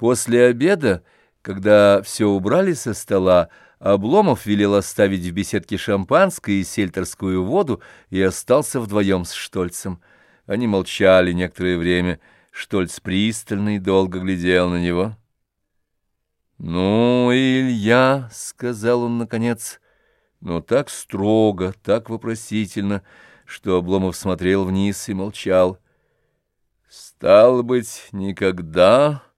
После обеда, когда все убрали со стола, Обломов велел оставить в беседке шампанское и сельтерскую воду и остался вдвоем с Штольцем. Они молчали некоторое время. Штольц пристально и долго глядел на него. «Ну, Илья», — сказал он наконец, но так строго, так вопросительно, что Обломов смотрел вниз и молчал. «Стало быть, никогда...»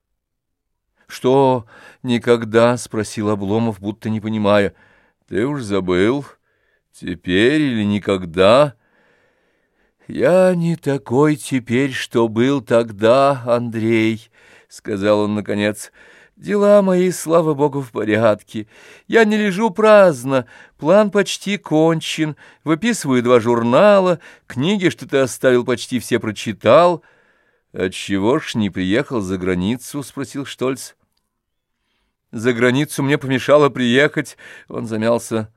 «Что, никогда?» — спросил Обломов, будто не понимая. «Ты уж забыл. Теперь или никогда?» «Я не такой теперь, что был тогда, Андрей», — сказал он наконец. «Дела мои, слава богу, в порядке. Я не лежу праздно, план почти кончен, выписываю два журнала, книги, что ты оставил, почти все прочитал». «Отчего ж не приехал за границу?» — спросил Штольц. За границу мне помешало приехать. Он замялся.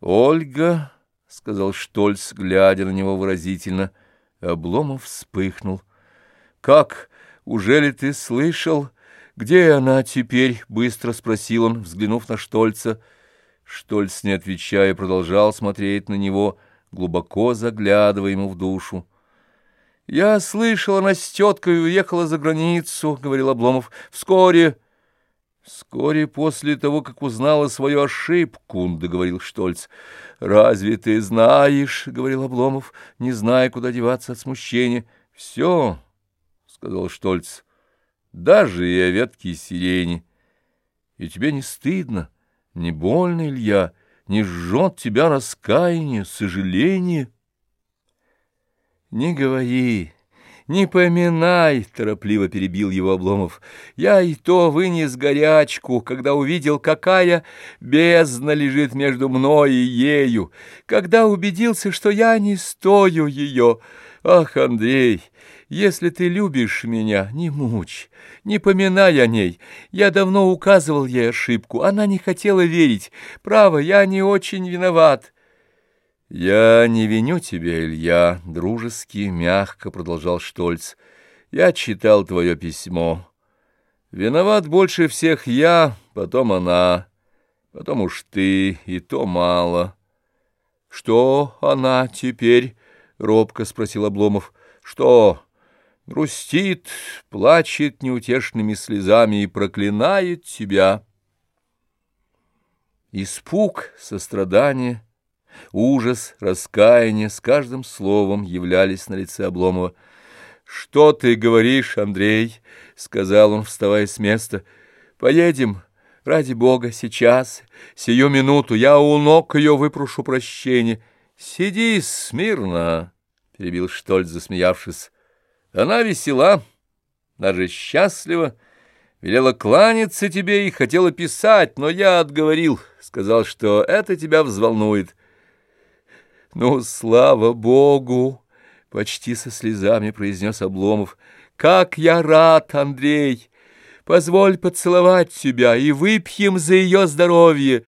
«Ольга», — сказал Штольц, глядя на него выразительно. Обломов вспыхнул. «Как? Уже ли ты слышал? Где она теперь?» — быстро спросил он, взглянув на Штольца. Штольц, не отвечая, продолжал смотреть на него, глубоко заглядывая ему в душу. «Я слышал, она с теткой уехала за границу», — говорил Обломов. «Вскоре...» Вскоре после того, как узнала свою ошибку, — договорил Штольц. — Разве ты знаешь, — говорил Обломов, не зная, куда деваться от смущения. — Все, — сказал Штольц, — даже и о ветке сирени. И тебе не стыдно, не больно, Илья, не жжет тебя раскаяние, сожаление? — Не говори, «Не поминай!» — торопливо перебил его Обломов. «Я и то вынес горячку, когда увидел, какая бездна лежит между мной и ею, когда убедился, что я не стою ее. Ах, Андрей!» Если ты любишь меня, не мучь, не поминай о ней. Я давно указывал ей ошибку, она не хотела верить. Право, я не очень виноват. «Я не виню тебя, Илья», — дружески, мягко продолжал Штольц. «Я читал твое письмо. Виноват больше всех я, потом она, потом уж ты, и то мало». «Что она теперь?» — робко спросил Обломов. «Что?» грустит, плачет неутешными слезами и проклинает тебя. Испуг, сострадание Ужас, раскаяние с каждым словом являлись на лице Обломова. «Что ты говоришь, Андрей?» — сказал он, вставая с места. «Поедем, ради бога, сейчас, сию минуту, я у ног ее выпрошу прощения». «Сиди смирно», — перебил Штольц, засмеявшись. «Она весела, даже счастлива, велела кланяться тебе и хотела писать, но я отговорил, сказал, что это тебя взволнует». «Ну, слава Богу!» — почти со слезами произнес Обломов. «Как я рад, Андрей! Позволь поцеловать тебя и выпьем за ее здоровье!»